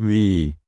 We.